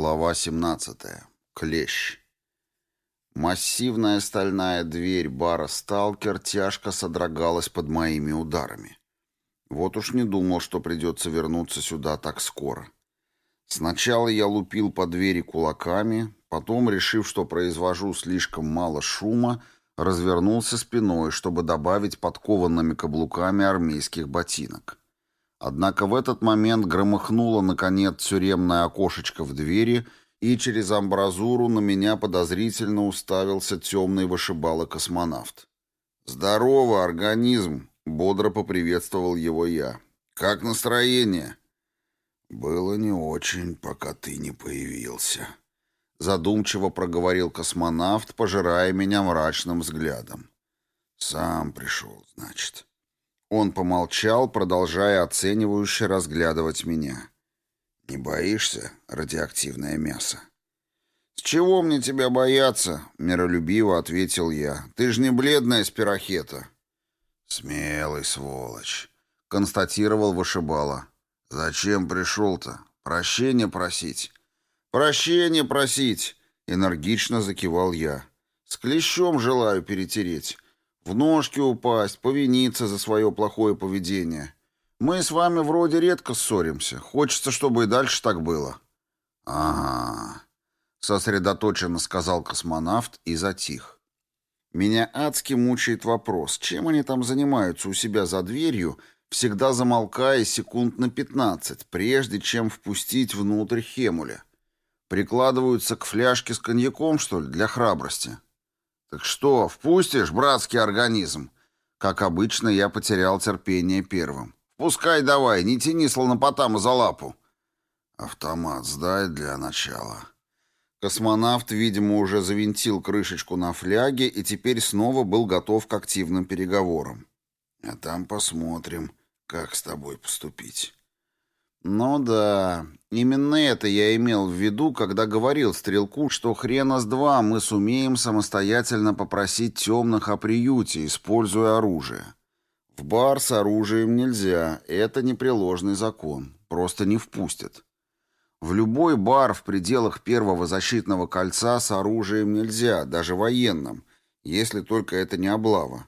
Глава 17. Клещ. Массивная стальная дверь бара «Сталкер» тяжко содрогалась под моими ударами. Вот уж не думал, что придется вернуться сюда так скоро. Сначала я лупил по двери кулаками, потом, решив, что произвожу слишком мало шума, развернулся спиной, чтобы добавить подкованными каблуками армейских ботинок. Однако в этот момент громыхнуло, наконец, тюремное окошечко в двери, и через амбразуру на меня подозрительно уставился темный вышибало-космонавт. «Здорово, организм!» — бодро поприветствовал его я. «Как настроение?» «Было не очень, пока ты не появился», — задумчиво проговорил космонавт, пожирая меня мрачным взглядом. «Сам пришел, значит». Он помолчал, продолжая оценивающе разглядывать меня. «Не боишься, радиоактивное мясо?» «С чего мне тебя бояться?» — миролюбиво ответил я. «Ты же не бледная спирохета». «Смелый сволочь», — констатировал вышибала. «Зачем пришел-то? Прощение просить?» «Прощение просить!» — энергично закивал я. «С клещом желаю перетереть. В ножки упасть, повиниться за свое плохое поведение. Мы с вами вроде редко ссоримся. Хочется, чтобы и дальше так было». «Ага», — сосредоточенно сказал космонавт и затих. «Меня адски мучает вопрос, чем они там занимаются у себя за дверью, всегда замолкая секунд на пятнадцать, прежде чем впустить внутрь Хемуля. Прикладываются к фляжке с коньяком, что ли, для храбрости?» «Так что, впустишь, братский организм?» Как обычно, я потерял терпение первым. «Впускай давай, не тяни слонопотама за лапу». «Автомат сдай для начала». Космонавт, видимо, уже завинтил крышечку на фляге и теперь снова был готов к активным переговорам. «А там посмотрим, как с тобой поступить». «Ну да, именно это я имел в виду, когда говорил Стрелку, что хрена с два мы сумеем самостоятельно попросить темных о приюте, используя оружие. В бар с оружием нельзя, это непреложный закон, просто не впустят. В любой бар в пределах первого защитного кольца с оружием нельзя, даже военным, если только это не облава.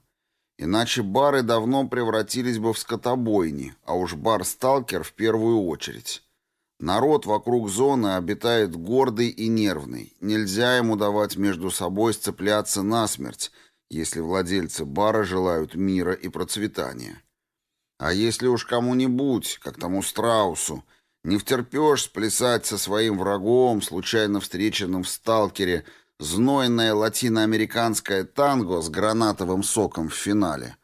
Иначе бары давно превратились бы в скотобойни, а уж бар-сталкер в первую очередь. Народ вокруг зоны обитает гордый и нервный. Нельзя ему давать между собой сцепляться насмерть, если владельцы бара желают мира и процветания. А если уж кому-нибудь, как тому страусу, не втерпешь сплясать со своим врагом, случайно встреченным в сталкере, знойное латиноамериканское танго с гранатовым соком в финале,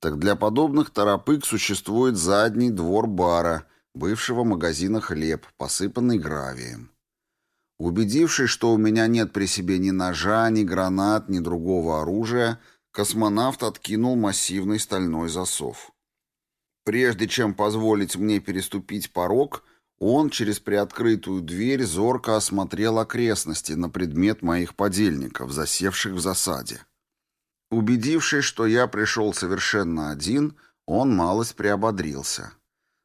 так для подобных торопык существует задний двор бара, бывшего магазина «Хлеб», посыпанный гравием. Убедившись, что у меня нет при себе ни ножа, ни гранат, ни другого оружия, космонавт откинул массивный стальной засов. Прежде чем позволить мне переступить порог, он через приоткрытую дверь зорко осмотрел окрестности на предмет моих подельников, засевших в засаде. Убедившись, что я пришел совершенно один, он малость приободрился.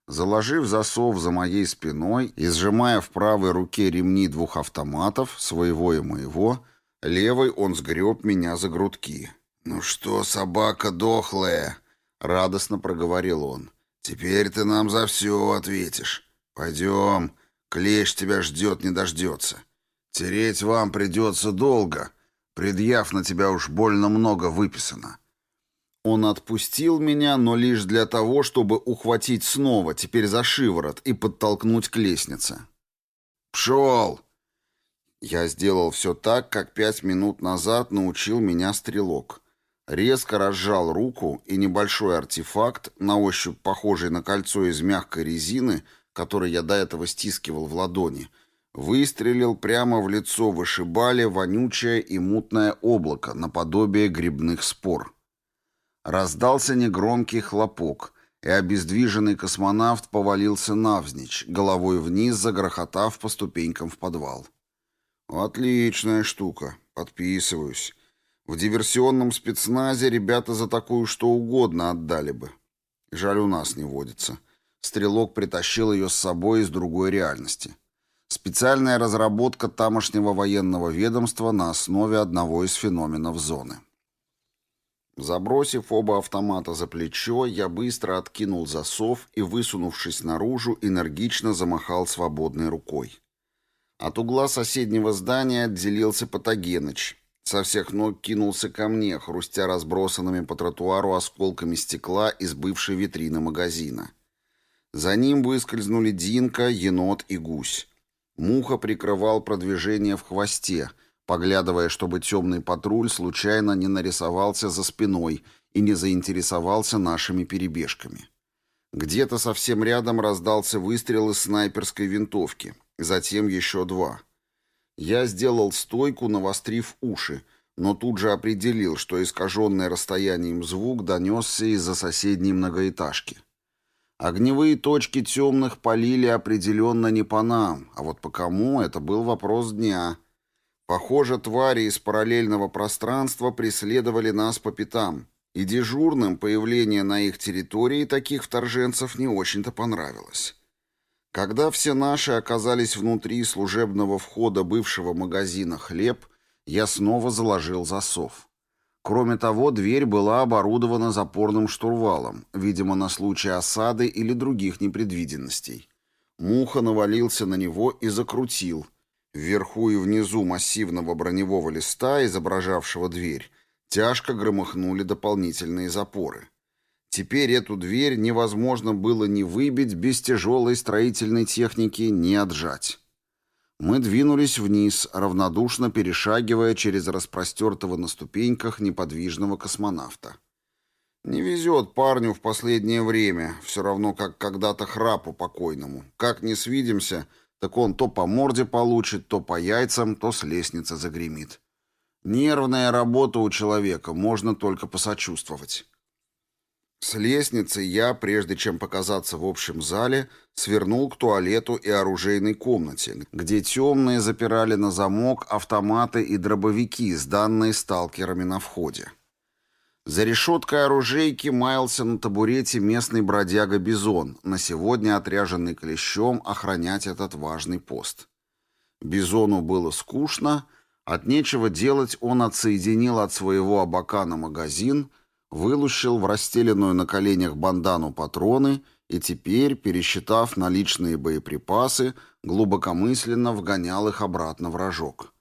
Заложив засов за моей спиной и сжимая в правой руке ремни двух автоматов, своего и моего, левой он сгреб меня за грудки. «Ну что, собака дохлая?» — радостно проговорил он. «Теперь ты нам за все ответишь. «Пойдем, клещ тебя ждет, не дождется. Тереть вам придется долго, предъяв на тебя уж больно много выписано». Он отпустил меня, но лишь для того, чтобы ухватить снова, теперь за шиворот, и подтолкнуть к лестнице. «Пшел!» Я сделал все так, как пять минут назад научил меня стрелок. Резко разжал руку, и небольшой артефакт, на ощупь похожий на кольцо из мягкой резины, который я до этого стискивал в ладони, выстрелил прямо в лицо вышибали вонючее и мутное облако наподобие грибных спор. Раздался негромкий хлопок, и обездвиженный космонавт повалился навзничь, головой вниз загрохотав по ступенькам в подвал. «Отличная штука. Подписываюсь. В диверсионном спецназе ребята за такую что угодно отдали бы. Жаль, у нас не водится. Стрелок притащил ее с собой из другой реальности. Специальная разработка тамошнего военного ведомства на основе одного из феноменов зоны. Забросив оба автомата за плечо, я быстро откинул засов и, высунувшись наружу, энергично замахал свободной рукой. От угла соседнего здания отделился Патогеныч. Со всех ног кинулся ко мне, хрустя разбросанными по тротуару осколками стекла из бывшей витрины магазина. За ним выскользнули Динка, енот и гусь. Муха прикрывал продвижение в хвосте, поглядывая, чтобы темный патруль случайно не нарисовался за спиной и не заинтересовался нашими перебежками. Где-то совсем рядом раздался выстрел из снайперской винтовки, затем еще два. Я сделал стойку, навострив уши, но тут же определил, что искаженный расстоянием звук донесся из-за соседней многоэтажки. Огневые точки темных полили определенно не по нам, а вот по кому — это был вопрос дня. Похоже, твари из параллельного пространства преследовали нас по пятам, и дежурным появление на их территории таких вторженцев не очень-то понравилось. Когда все наши оказались внутри служебного входа бывшего магазина «Хлеб», я снова заложил засов. Кроме того, дверь была оборудована запорным штурвалом, видимо, на случай осады или других непредвиденностей. Муха навалился на него и закрутил. Вверху и внизу массивного броневого листа, изображавшего дверь, тяжко громыхнули дополнительные запоры. Теперь эту дверь невозможно было ни выбить без тяжелой строительной техники, ни отжать. Мы двинулись вниз, равнодушно перешагивая через распростертого на ступеньках неподвижного космонавта. Не везет парню в последнее время, все равно как когда-то храпу покойному. Как не свидимся, так он то по морде получит, то по яйцам, то с лестницы загремит. Нервная работа у человека, можно только посочувствовать. С лестницы я, прежде чем показаться в общем зале, свернул к туалету и оружейной комнате, где темные запирали на замок автоматы и дробовики, сданные сталкерами на входе. За решеткой оружейки маялся на табурете местный бродяга Бизон, на сегодня отряженный клещом охранять этот важный пост. Бизону было скучно, от нечего делать он отсоединил от своего абакана магазин — вылущил в расстеленную на коленях бандану патроны и теперь, пересчитав наличные боеприпасы, глубокомысленно вгонял их обратно в рожок.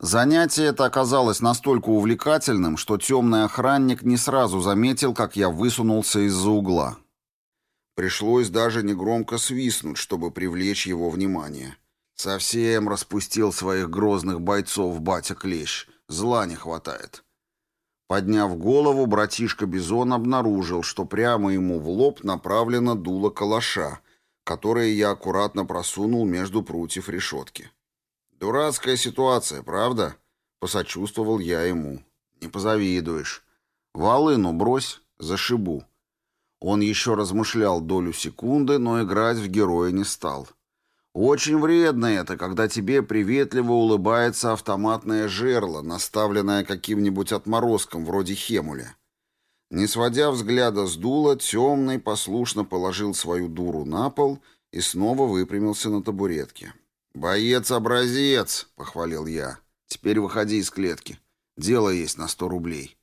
Занятие это оказалось настолько увлекательным, что темный охранник не сразу заметил, как я высунулся из-за угла. Пришлось даже негромко свистнуть, чтобы привлечь его внимание. Совсем распустил своих грозных бойцов батя Клещ. Зла не хватает. Подняв голову, братишка Бизон обнаружил, что прямо ему в лоб направлено дуло калаша, которое я аккуратно просунул между прутьев решетки. «Дурацкая ситуация, правда?» — посочувствовал я ему. «Не позавидуешь. Волыну брось, зашибу». Он еще размышлял долю секунды, но играть в героя не стал. Очень вредно это, когда тебе приветливо улыбается автоматное жерло, наставленное каким-нибудь отморозком вроде Хемуля. Не сводя взгляда с дула, темный послушно положил свою дуру на пол и снова выпрямился на табуретке. «Боец-образец!» — похвалил я. «Теперь выходи из клетки. Дело есть на сто рублей».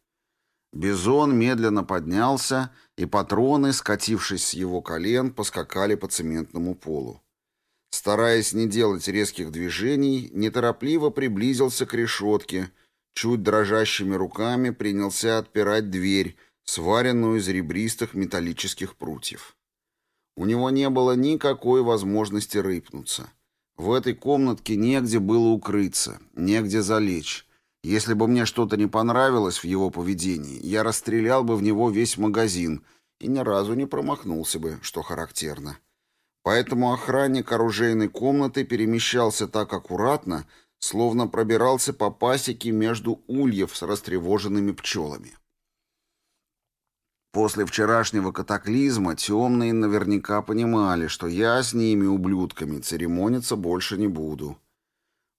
Бизон медленно поднялся, и патроны, скатившись с его колен, поскакали по цементному полу. Стараясь не делать резких движений, неторопливо приблизился к решетке, чуть дрожащими руками принялся отпирать дверь, сваренную из ребристых металлических прутьев. У него не было никакой возможности рыпнуться. В этой комнатке негде было укрыться, негде залечь. Если бы мне что-то не понравилось в его поведении, я расстрелял бы в него весь магазин и ни разу не промахнулся бы, что характерно. Поэтому охранник оружейной комнаты перемещался так аккуратно, словно пробирался по пасеке между ульев с растревоженными пчелами. После вчерашнего катаклизма темные наверняка понимали, что я с ними, ублюдками, церемониться больше не буду.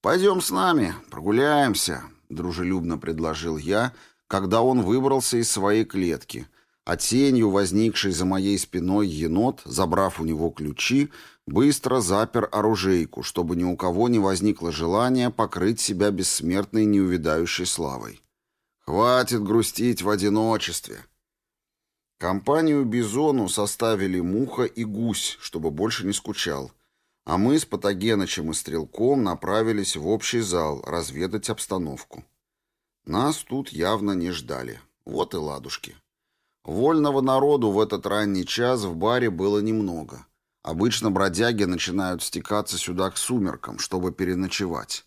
«Пойдем с нами, прогуляемся», — дружелюбно предложил я, когда он выбрался из своей клетки — а тенью, возникшей за моей спиной енот, забрав у него ключи, Быстро запер оружейку, чтобы ни у кого не возникло желания покрыть себя бессмертной неувидающей славой. Хватит грустить в одиночестве. Компанию Бизону составили Муха и Гусь, чтобы больше не скучал, а мы с Патогенычем и Стрелком направились в общий зал разведать обстановку. Нас тут явно не ждали. Вот и ладушки. Вольного народу в этот ранний час в баре было немного. Обычно бродяги начинают стекаться сюда к сумеркам, чтобы переночевать.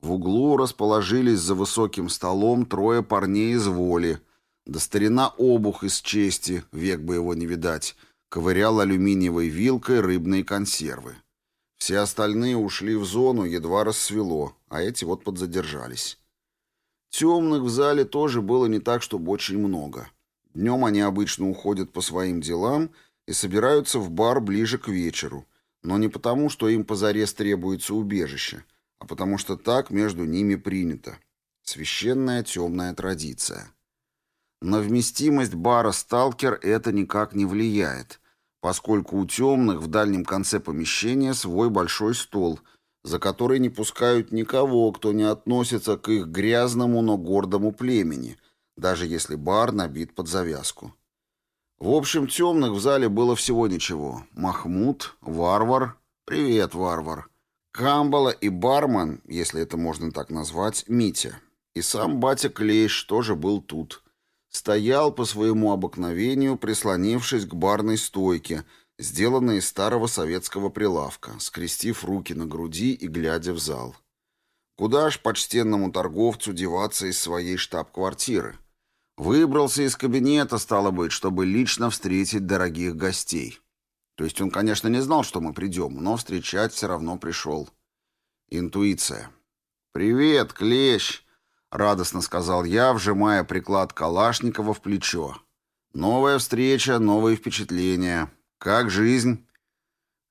В углу расположились за высоким столом трое парней из воли. Да старина обух из чести, век бы его не видать, ковырял алюминиевой вилкой рыбные консервы. Все остальные ушли в зону, едва рассвело, а эти вот подзадержались. Темных в зале тоже было не так, чтобы очень много. Днем они обычно уходят по своим делам и собираются в бар ближе к вечеру, но не потому, что им позарез требуется убежище, а потому что так между ними принято. Священная темная традиция. На вместимость бара «Сталкер» это никак не влияет, поскольку у темных в дальнем конце помещения свой большой стол – за который не пускают никого, кто не относится к их грязному, но гордому племени, даже если бар набит под завязку. В общем, темных в зале было всего ничего. Махмуд, Варвар, привет, Варвар, Камбала и бармен, если это можно так назвать, Митя. И сам батя Клещ тоже был тут. Стоял по своему обыкновению, прислонившись к барной стойке, сделанный из старого советского прилавка, скрестив руки на груди и глядя в зал. Куда ж почтенному торговцу деваться из своей штаб-квартиры? Выбрался из кабинета, стало быть, чтобы лично встретить дорогих гостей. То есть он, конечно, не знал, что мы придем, но встречать все равно пришел. Интуиция. «Привет, клещ!» — радостно сказал я, вжимая приклад Калашникова в плечо. «Новая встреча, новые впечатления. «Как жизнь?»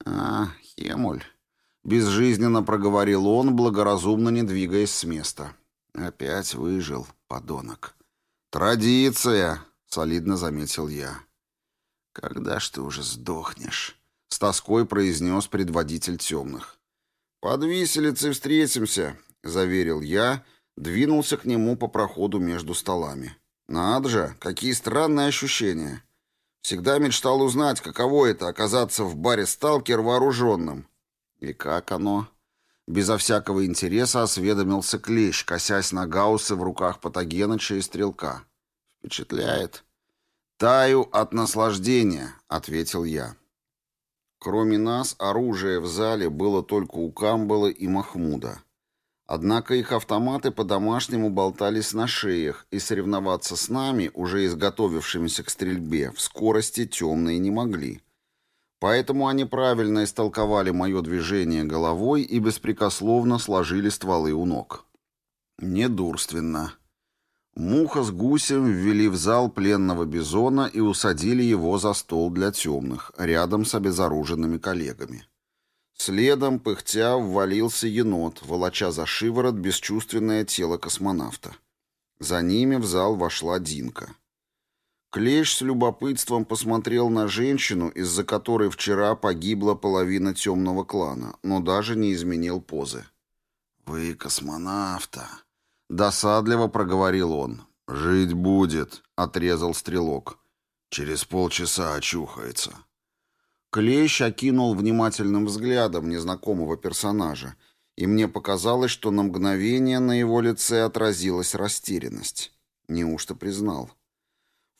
«А, Хемуль», — безжизненно проговорил он, благоразумно не двигаясь с места. «Опять выжил, подонок». «Традиция», — солидно заметил я. «Когда ж ты уже сдохнешь?» — с тоской произнес предводитель темных. «Под виселицей встретимся», — заверил я, двинулся к нему по проходу между столами. «Надо же, какие странные ощущения. Всегда мечтал узнать, каково это — оказаться в баре «Сталкер» вооруженным. И как оно? Безо всякого интереса осведомился Клещ, косясь на гауссы в руках Патогеныча и Стрелка. «Впечатляет». «Таю от наслаждения», — ответил я. Кроме нас, оружие в зале было только у Камбала и Махмуда. Однако их автоматы по-домашнему болтались на шеях, и соревноваться с нами, уже изготовившимися к стрельбе, в скорости темные не могли. Поэтому они правильно истолковали мое движение головой и беспрекословно сложили стволы у ног. Недурственно. Муха с гусем ввели в зал пленного бизона и усадили его за стол для темных, рядом с обезоруженными коллегами. Следом, пыхтя, ввалился енот, волоча за шиворот бесчувственное тело космонавта. За ними в зал вошла Динка. Клещ с любопытством посмотрел на женщину, из-за которой вчера погибла половина темного клана, но даже не изменил позы. «Вы космонавта», — досадливо проговорил он. «Жить будет», — отрезал стрелок. «Через полчаса очухается». Клещ окинул внимательным взглядом незнакомого персонажа, и мне показалось, что на мгновение на его лице отразилась растерянность. Неужто признал?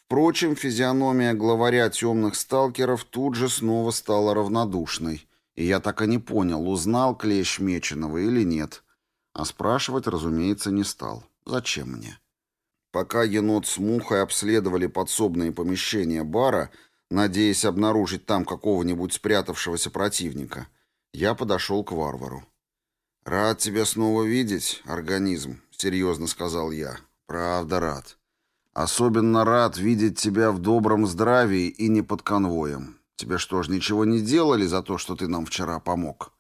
Впрочем, физиономия главаря темных сталкеров тут же снова стала равнодушной, и я так и не понял, узнал Клещ Меченого или нет. А спрашивать, разумеется, не стал. Зачем мне? Пока енот с мухой обследовали подсобные помещения бара, надеясь обнаружить там какого-нибудь спрятавшегося противника, я подошел к варвару. «Рад тебя снова видеть, организм», — серьезно сказал я. «Правда рад. Особенно рад видеть тебя в добром здравии и не под конвоем. Тебе что ж, ничего не делали за то, что ты нам вчера помог?»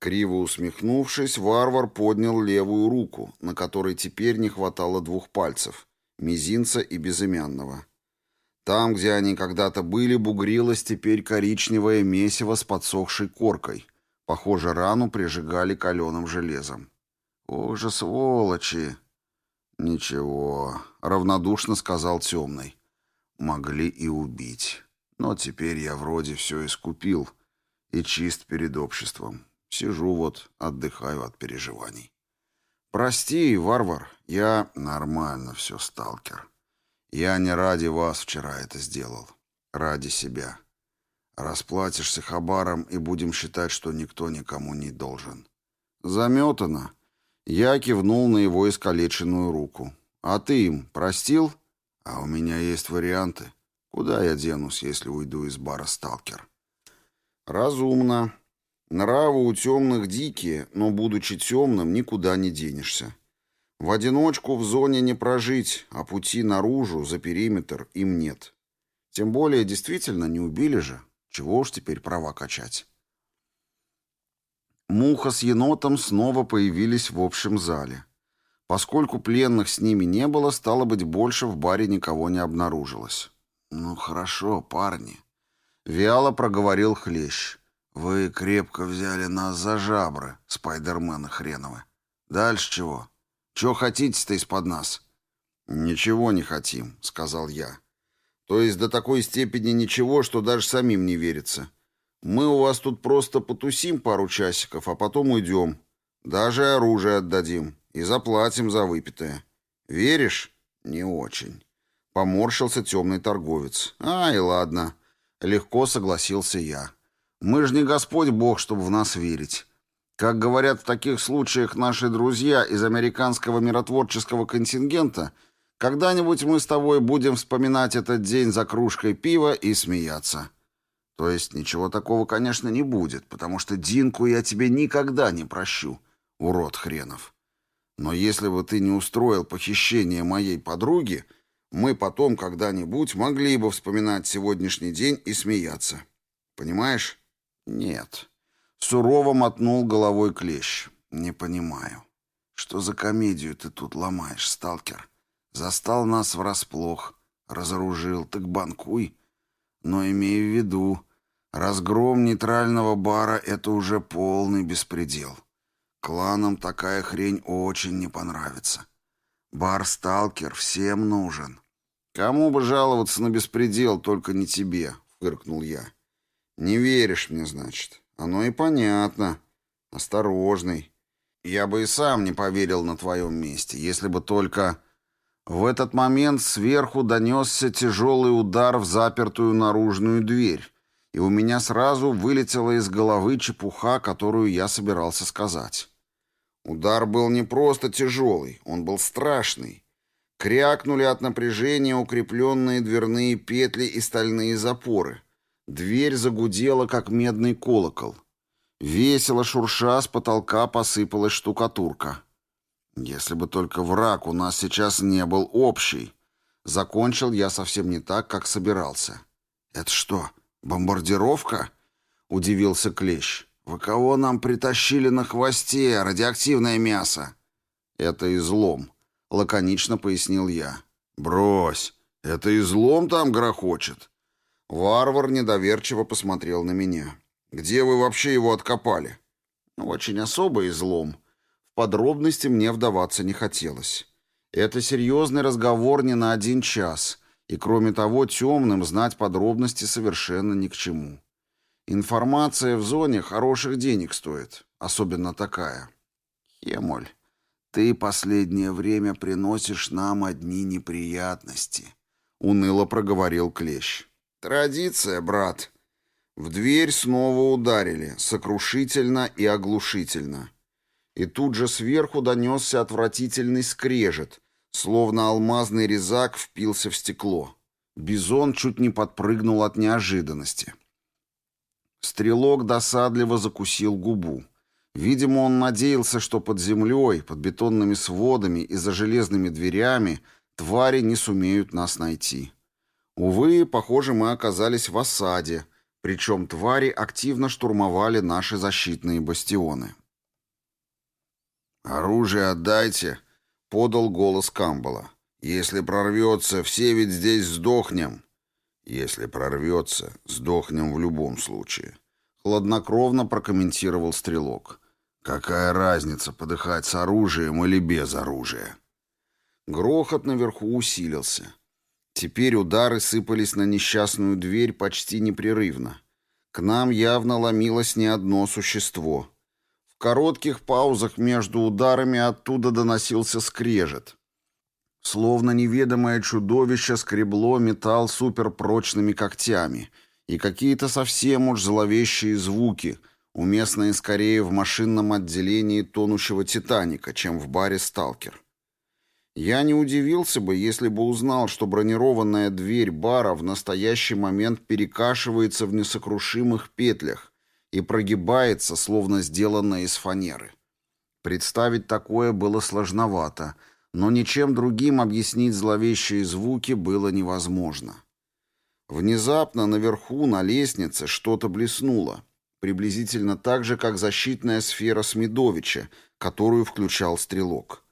Криво усмехнувшись, варвар поднял левую руку, на которой теперь не хватало двух пальцев — мизинца и безымянного. Там, где они когда-то были, бугрилось теперь коричневое месиво с подсохшей коркой. Похоже, рану прижигали каленым железом. «Ох же сволочи!» «Ничего», — равнодушно сказал темный. «Могли и убить. Но теперь я вроде все искупил и чист перед обществом. Сижу вот, отдыхаю от переживаний». «Прости, варвар, я...» «Нормально все, сталкер. Я не ради вас вчера это сделал. Ради себя. Расплатишься хабаром, и будем считать, что никто никому не должен». «Заметано». Я кивнул на его искалеченную руку. «А ты им простил?» «А у меня есть варианты. Куда я денусь, если уйду из бара «Сталкер»?» «Разумно. Нравы у темных дикие, но, будучи темным, никуда не денешься. В одиночку в зоне не прожить, а пути наружу, за периметр, им нет. Тем более, действительно, не убили же. Чего уж теперь права качать. Муха с енотом снова появились в общем зале. Поскольку пленных с ними не было, стало быть, больше в баре никого не обнаружилось. «Ну хорошо, парни», — вяло проговорил Хлещ. «Вы крепко взяли нас за жабры, спайдермены хреновы. Дальше чего? Чего хотите-то из-под нас?» «Ничего не хотим», — сказал я. «То есть до такой степени ничего, что даже самим не верится. Мы у вас тут просто потусим пару часиков, а потом уйдем. Даже оружие отдадим и заплатим за выпитое. Веришь? Не очень». Поморщился темный торговец. «Ай, ладно». Легко согласился я. Мы же не Господь Бог, чтобы в нас верить. Как говорят в таких случаях наши друзья из американского миротворческого контингента, когда-нибудь мы с тобой будем вспоминать этот день за кружкой пива и смеяться. То есть ничего такого, конечно, не будет, потому что Динку я тебе никогда не прощу, урод хренов. Но если бы ты не устроил похищение моей подруги, мы потом когда-нибудь могли бы вспоминать сегодняшний день и смеяться. Понимаешь? «Нет». Сурово мотнул головой клещ. «Не понимаю. Что за комедию ты тут ломаешь, сталкер? Застал нас врасплох, разоружил, так банкуй. Но имей в виду, разгром нейтрального бара — это уже полный беспредел. Кланам такая хрень очень не понравится. Бар-сталкер всем нужен». «Кому бы жаловаться на беспредел, только не тебе», — фыркнул я. «Не веришь мне, значит? Оно и понятно. Осторожный. Я бы и сам не поверил на твоем месте, если бы только...» В этот момент сверху донесся тяжелый удар в запертую наружную дверь, и у меня сразу вылетела из головы чепуха, которую я собирался сказать. Удар был не просто тяжелый, он был страшный. Крякнули от напряжения укрепленные дверные петли и стальные запоры. Дверь загудела, как медный колокол. Весело шурша с потолка посыпалась штукатурка. Если бы только враг у нас сейчас не был общий. Закончил я совсем не так, как собирался. «Это что, бомбардировка?» — удивился Клещ. «Вы кого нам притащили на хвосте, радиоактивное мясо?» «Это излом», — лаконично пояснил я. «Брось, это излом там грохочет?» Варвар недоверчиво посмотрел на меня. «Где вы вообще его откопали?» «Очень особый излом. Подробности мне вдаваться не хотелось. Это серьезный разговор не на один час, и, кроме того, темным знать подробности совершенно ни к чему. Информация в зоне хороших денег стоит, особенно такая. Хемоль, ты последнее время приносишь нам одни неприятности», — уныло проговорил Клещ. «Традиция, брат». В дверь снова ударили, сокрушительно и оглушительно. И тут же сверху донесся отвратительный скрежет, словно алмазный резак впился в стекло. Бизон чуть не подпрыгнул от неожиданности. Стрелок досадливо закусил губу. Видимо, он надеялся, что под землей, под бетонными сводами и за железными дверями твари не сумеют нас найти. Увы, похоже, мы оказались в осаде, причем твари активно штурмовали наши защитные бастионы. «Оружие отдайте», — подал голос Камбала. «Если прорвется, все ведь здесь сдохнем». «Если прорвется, сдохнем в любом случае», — хладнокровно прокомментировал стрелок. «Какая разница, подыхать с оружием или без оружия?» Грохот наверху усилился. Теперь удары сыпались на несчастную дверь почти непрерывно. К нам явно ломилось не одно существо. Коротких паузах между ударами оттуда доносился скрежет. Словно неведомое чудовище скребло металл суперпрочными когтями и какие-то совсем уж зловещие звуки, уместные скорее в машинном отделении тонущего «Титаника», чем в баре «Сталкер». Я не удивился бы, если бы узнал, что бронированная дверь бара в настоящий момент перекашивается в несокрушимых петлях и прогибается, словно сделанная из фанеры. Представить такое было сложновато — но ничем другим объяснить зловещие звуки было невозможно. Внезапно наверху на лестнице что-то блеснуло, приблизительно так же, как защитная сфера Смедовича, которую включал стрелок.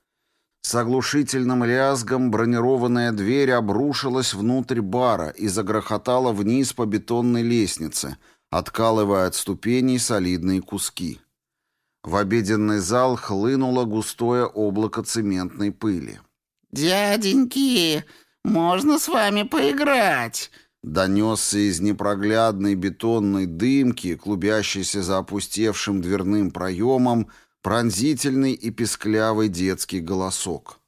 С оглушительным лязгом бронированная дверь обрушилась внутрь бара и загрохотала вниз по бетонной лестнице, откалывая от ступеней солидные куски. В обеденный зал хлынуло густое облако цементной пыли. «Дяденьки, можно с вами поиграть?» Донесся из непроглядной бетонной дымки, клубящейся за опустевшим дверным проемом, пронзительный и песклявый детский голосок.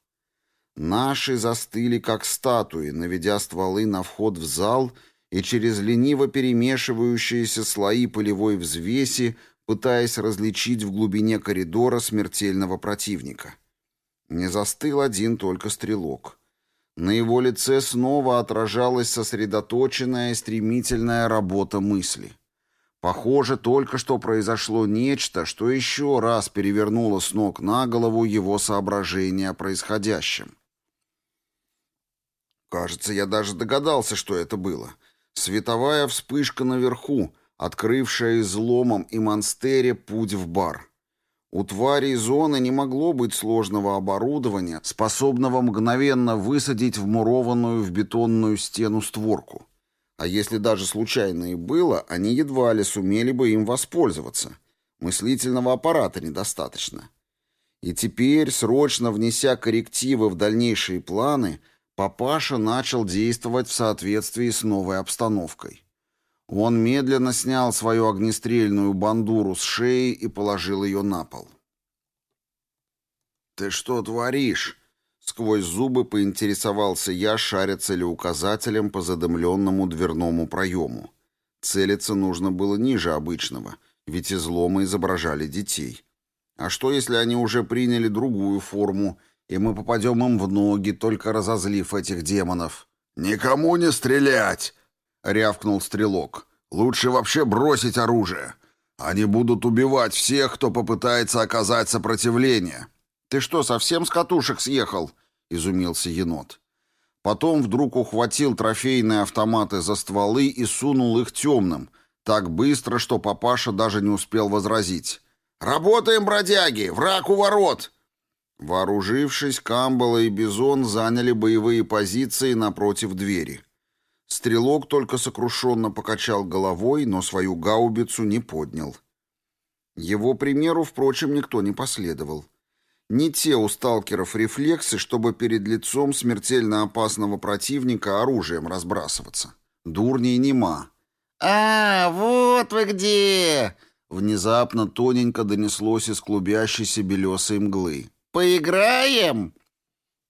Наши застыли, как статуи, наведя стволы на вход в зал и через лениво перемешивающиеся слои полевой взвеси пытаясь различить в глубине коридора смертельного противника. Не застыл один только стрелок. На его лице снова отражалась сосредоточенная и стремительная работа мысли. Похоже, только что произошло нечто, что еще раз перевернуло с ног на голову его соображения о происходящем. Кажется, я даже догадался, что это было. Световая вспышка наверху — открывшая изломом и монстере путь в бар. У тварей зоны не могло быть сложного оборудования, способного мгновенно высадить вмурованную в бетонную стену створку. А если даже случайно и было, они едва ли сумели бы им воспользоваться. Мыслительного аппарата недостаточно. И теперь, срочно внеся коррективы в дальнейшие планы, папаша начал действовать в соответствии с новой обстановкой. Он медленно снял свою огнестрельную бандуру с шеи и положил ее на пол. «Ты что творишь?» Сквозь зубы поинтересовался я, шаря целеуказателем по задымленному дверному проему. Целиться нужно было ниже обычного, ведь изломы изображали детей. А что, если они уже приняли другую форму, и мы попадем им в ноги, только разозлив этих демонов? «Никому не стрелять!» рявкнул стрелок. «Лучше вообще бросить оружие. Они будут убивать всех, кто попытается оказать сопротивление». «Ты что, совсем с катушек съехал?» — изумился енот. Потом вдруг ухватил трофейные автоматы за стволы и сунул их темным, так быстро, что папаша даже не успел возразить. «Работаем, бродяги! Враг у ворот!» Вооружившись, Камбала и Бизон заняли боевые позиции напротив двери. Стрелок только сокрушенно покачал головой, но свою гаубицу не поднял. Его примеру, впрочем, никто не последовал. Не те у сталкеров рефлексы, чтобы перед лицом смертельно опасного противника оружием разбрасываться. Дурней нема. «А, вот вы где!» Внезапно тоненько донеслось из клубящейся белесой мглы. «Поиграем?»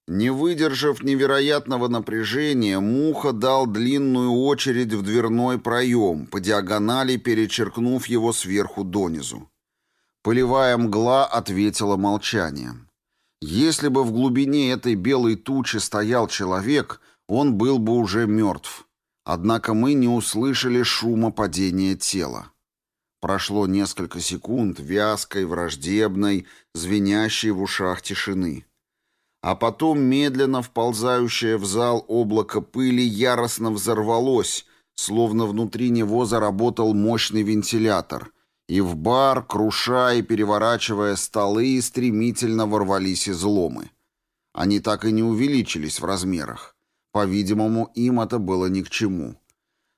Не выдержав невероятного напряжения, Муха дал длинную очередь в дверной проем, по диагонали перечеркнув его сверху донизу. Полевая мгла ответила молчанием. Если бы в глубине этой белой тучи стоял человек, он был бы уже мертв. Однако мы не услышали шума падения тела. Прошло несколько секунд вязкой, враждебной, звенящей в ушах тишины а потом медленно вползающее в зал облако пыли яростно взорвалось, словно внутри него заработал мощный вентилятор, и в бар, круша и переворачивая столы, стремительно ворвались изломы. Они так и не увеличились в размерах. По-видимому, им это было ни к чему.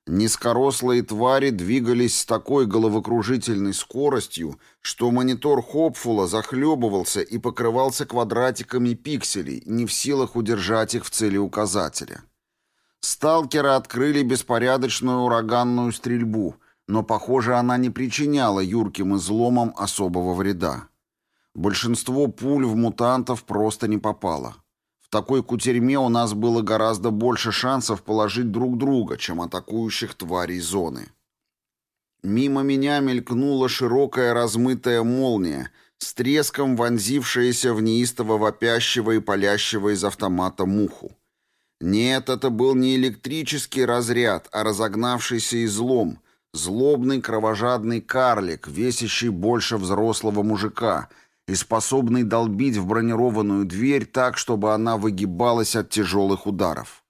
Низкорослые твари двигались с такой головокружительной скоростью, что монитор Хопфула захлебывался и покрывался квадратиками пикселей, не в силах удержать их в целеуказателе. Сталкеры открыли беспорядочную ураганную стрельбу, но, похоже, она не причиняла юрким изломам особого вреда. Большинство пуль в мутантов просто не попало. В такой кутерьме у нас было гораздо больше шансов положить друг друга, чем атакующих тварей зоны. Мимо меня мелькнула широкая размытая молния, с треском вонзившаяся в неистово вопящего и палящего из автомата муху. Нет, это был не электрический разряд, а разогнавшийся излом, злобный кровожадный карлик, весящий больше взрослого мужика — и способный долбить в бронированную дверь так, чтобы она выгибалась от тяжелых ударов.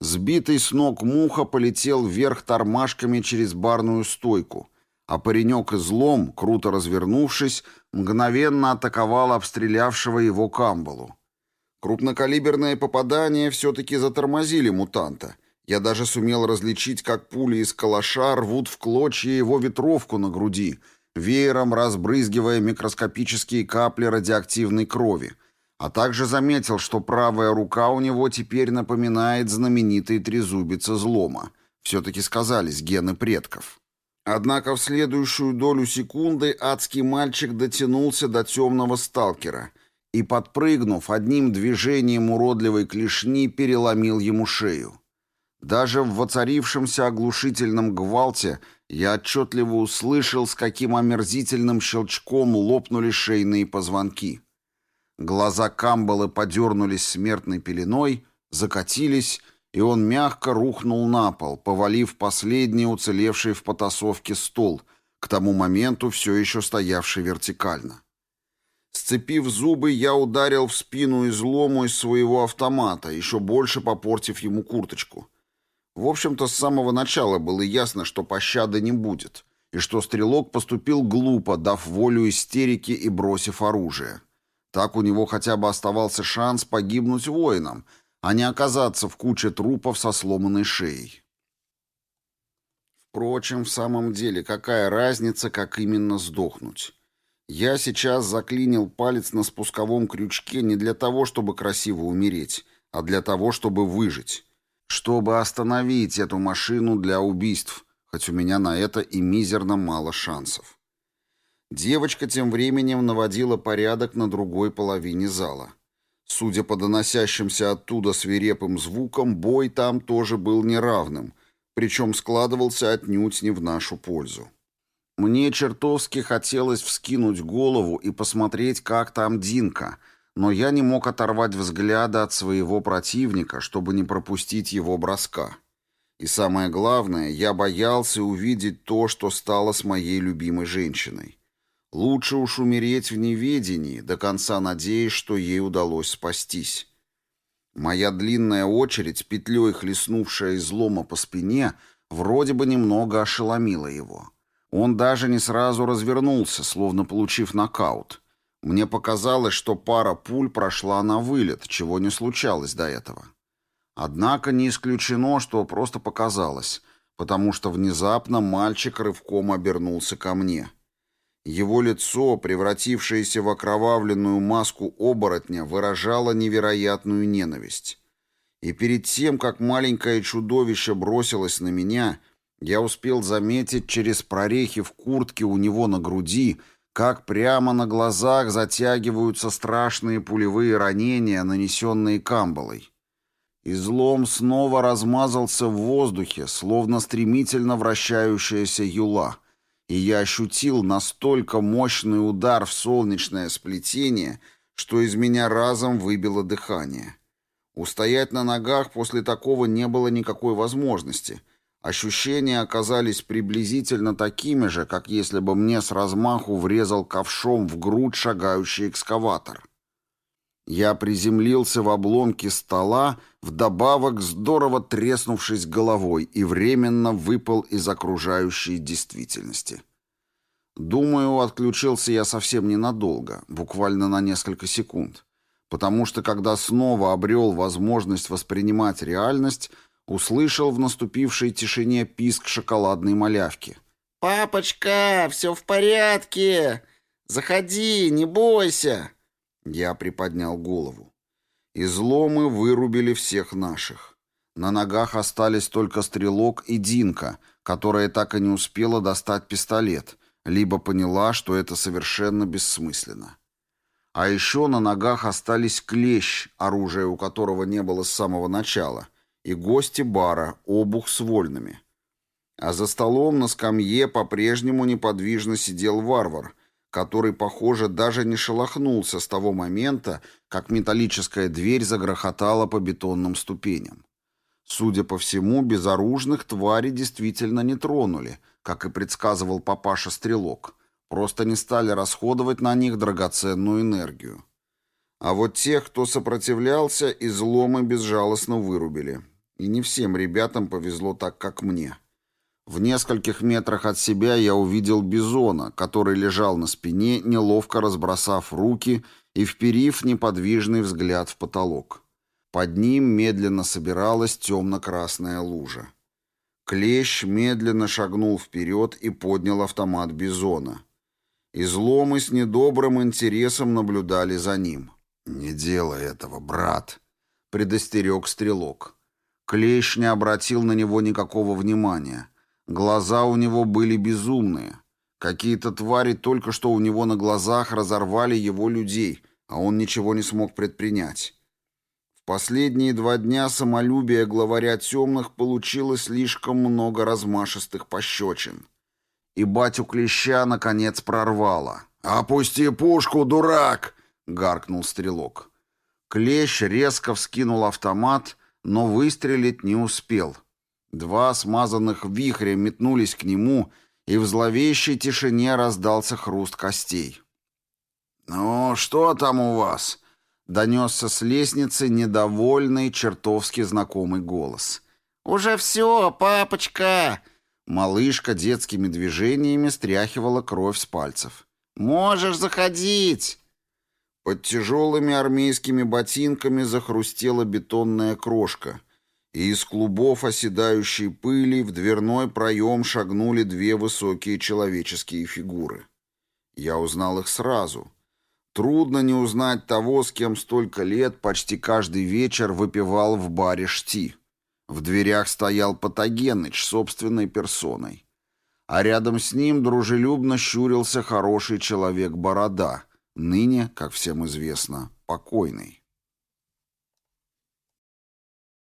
Сбитый с ног муха полетел вверх тормашками через барную стойку, а паренек излом, круто развернувшись, мгновенно атаковал обстрелявшего его камбалу. Крупнокалиберные попадания все-таки затормозили мутанта. Я даже сумел различить, как пули из калаша рвут в клочья его ветровку на груди — веером разбрызгивая микроскопические капли радиоактивной крови, а также заметил, что правая рука у него теперь напоминает знаменитый трезубец излома. Все-таки сказались гены предков. Однако в следующую долю секунды адский мальчик дотянулся до темного сталкера и, подпрыгнув, одним движением уродливой клешни переломил ему шею. Даже в воцарившемся оглушительном гвалте я отчетливо услышал, с каким омерзительным щелчком лопнули шейные позвонки. Глаза Камбалы подернулись смертной пеленой, закатились, и он мягко рухнул на пол, повалив последний уцелевший в потасовке стол, к тому моменту все еще стоявший вертикально. Сцепив зубы, я ударил в спину излому из своего автомата, еще больше попортив ему курточку. В общем-то, с самого начала было ясно, что пощады не будет, и что стрелок поступил глупо, дав волю истерике и бросив оружие. Так у него хотя бы оставался шанс погибнуть воином, а не оказаться в куче трупов со сломанной шеей. Впрочем, в самом деле, какая разница, как именно сдохнуть? Я сейчас заклинил палец на спусковом крючке не для того, чтобы красиво умереть, а для того, чтобы выжить чтобы остановить эту машину для убийств, хоть у меня на это и мизерно мало шансов. Девочка тем временем наводила порядок на другой половине зала. Судя по доносящимся оттуда свирепым звукам, бой там тоже был неравным, причем складывался отнюдь не в нашу пользу. Мне чертовски хотелось вскинуть голову и посмотреть, как там Динка — но я не мог оторвать взгляда от своего противника, чтобы не пропустить его броска. И самое главное, я боялся увидеть то, что стало с моей любимой женщиной. Лучше уж умереть в неведении, до конца надеясь, что ей удалось спастись. Моя длинная очередь, петлей хлестнувшая излома по спине, вроде бы немного ошеломила его. Он даже не сразу развернулся, словно получив нокаут. Мне показалось, что пара пуль прошла на вылет, чего не случалось до этого. Однако не исключено, что просто показалось, потому что внезапно мальчик рывком обернулся ко мне. Его лицо, превратившееся в окровавленную маску оборотня, выражало невероятную ненависть. И перед тем, как маленькое чудовище бросилось на меня, я успел заметить через прорехи в куртке у него на груди — как прямо на глазах затягиваются страшные пулевые ранения, нанесенные камбалой. Излом снова размазался в воздухе, словно стремительно вращающаяся юла, и я ощутил настолько мощный удар в солнечное сплетение, что из меня разом выбило дыхание. Устоять на ногах после такого не было никакой возможности — Ощущения оказались приблизительно такими же, как если бы мне с размаху врезал ковшом в грудь шагающий экскаватор. Я приземлился в обломки стола, вдобавок здорово треснувшись головой, и временно выпал из окружающей действительности. Думаю, отключился я совсем ненадолго, буквально на несколько секунд, потому что когда снова обрел возможность воспринимать реальность, Услышал в наступившей тишине писк шоколадной малявки. «Папочка, все в порядке! Заходи, не бойся!» Я приподнял голову. Изломы вырубили всех наших. На ногах остались только стрелок и Динка, которая так и не успела достать пистолет, либо поняла, что это совершенно бессмысленно. А еще на ногах остались клещ, оружия у которого не было с самого начала, и гости бара, обух с вольными. А за столом на скамье по-прежнему неподвижно сидел варвар, который, похоже, даже не шелохнулся с того момента, как металлическая дверь загрохотала по бетонным ступеням. Судя по всему, безоружных твари действительно не тронули, как и предсказывал папаша-стрелок, просто не стали расходовать на них драгоценную энергию. А вот тех, кто сопротивлялся, изломы безжалостно вырубили. И не всем ребятам повезло так, как мне. В нескольких метрах от себя я увидел бизона, который лежал на спине, неловко разбросав руки и вперив неподвижный взгляд в потолок. Под ним медленно собиралась темно-красная лужа. Клещ медленно шагнул вперед и поднял автомат бизона. Изломы с недобрым интересом наблюдали за ним. «Не делай этого, брат», — предостерег стрелок. Клещ не обратил на него никакого внимания. Глаза у него были безумные. Какие-то твари только что у него на глазах разорвали его людей, а он ничего не смог предпринять. В последние два дня самолюбие главаря темных получило слишком много размашистых пощечин. И батю Клеща наконец прорвало. «Опусти пушку, дурак!» — гаркнул стрелок. Клещ резко вскинул автомат, но выстрелить не успел. Два смазанных вихря метнулись к нему, и в зловещей тишине раздался хруст костей. «Ну, что там у вас?» — донесся с лестницы недовольный, чертовски знакомый голос. «Уже все, папочка!» Малышка детскими движениями стряхивала кровь с пальцев. «Можешь заходить!» Под тяжелыми армейскими ботинками захрустела бетонная крошка — и из клубов оседающей пыли в дверной проем шагнули две высокие человеческие фигуры. Я узнал их сразу. Трудно не узнать того, с кем столько лет почти каждый вечер выпивал в баре «Шти». В дверях стоял Патогеныч собственной персоной. А рядом с ним дружелюбно щурился хороший человек Борода, ныне, как всем известно, покойный.